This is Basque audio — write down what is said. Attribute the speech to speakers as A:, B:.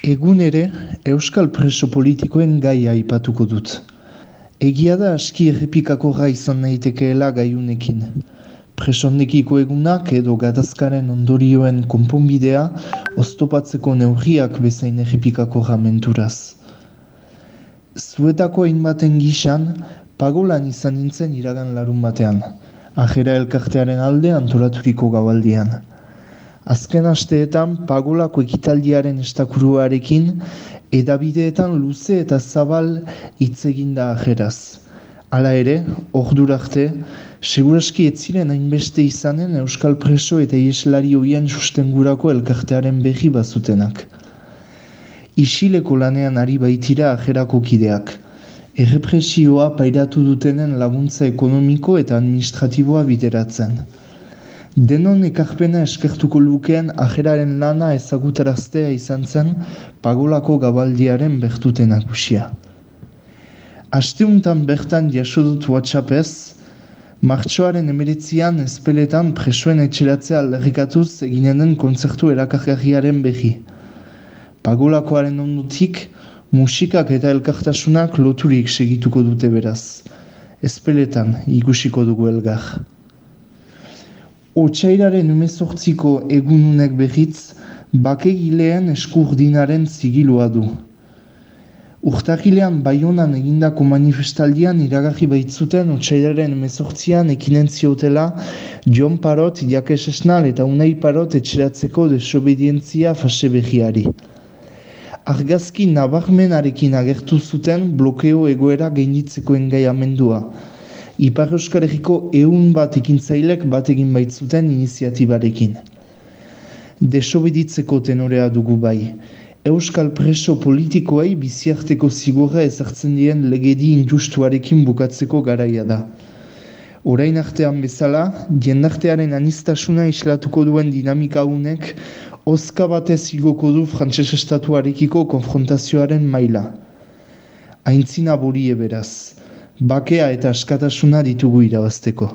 A: Egun ere, Euskal preso politikoen gaia aipatuko dut. Egia da aski errepikako gai izan nahitekeela gaiunekin. Presondekiko egunak edo gatazkaren ondorioen konponbidea oztopatzeko neurriak bezain errepikako menturaz. Zuetako hainbaten gisan, pagolan izan nintzen iragan larun batean. Ajera elkartearen alde antolaturiko gabaldian. Azken asteetan pagolako ekitaldiaren estakuruarekin edabideetan luze eta zabal hitz da ajeraz. Hala ere, ordurarte, seguraski ez ziren hainbeste izanen Euskal Preso eta Ieslari hoien sustengurako elkartearen behi bazutenak. Isileko lanean ari baitira ajerako kideak. Errepresioa pairatu dutenen laguntza ekonomiko eta administratiboa bideratzen. Denon ekarpena eskertuko lukeen ajeraren lana ezagutaraztea izan zen pagolako gabaldiaren bertute nagusia. Asteuntan bertan jaso dut WhatsAppez, martxoaren emeritzian ezpeletan presoen etxeratzea alderrikatuz eginenen kontzertu erakargarriaren behi. Pagolakoaren ondutik, musikak eta elkartasunak loturik segituko dute beraz. Ezpeletan ikusiko dugu elgar. Otsairaren umezortziko egununek behitz, bakegileen eskurdinaren zigilua du. Urtakilean baionan egindako manifestaldian iragarri baitzuten Otsairaren umezortzian ekinen ziotela John Parot, Jakes Esnal eta Unai Parot etxeratzeko desobedientzia fase behiari. Argazki nabarmenarekin agertu zuten blokeo egoera gainitzeko engaiamendua. Ipar Euskal Herriko eun bat ekintzailek bat egin baitzuten iniziatibarekin. Desobeditzeko tenorea dugu bai. Euskal preso politikoei biziarteko zigorra ezartzen dien legedi injustuarekin bukatzeko garaia da. Orain artean bezala, jendartearen anistasuna islatuko duen dinamika unek, oska batez igoko du frantses estatuarekiko konfrontazioaren maila. Aintzina borie beraz bakea eta askatasuna ditugu irabazteko.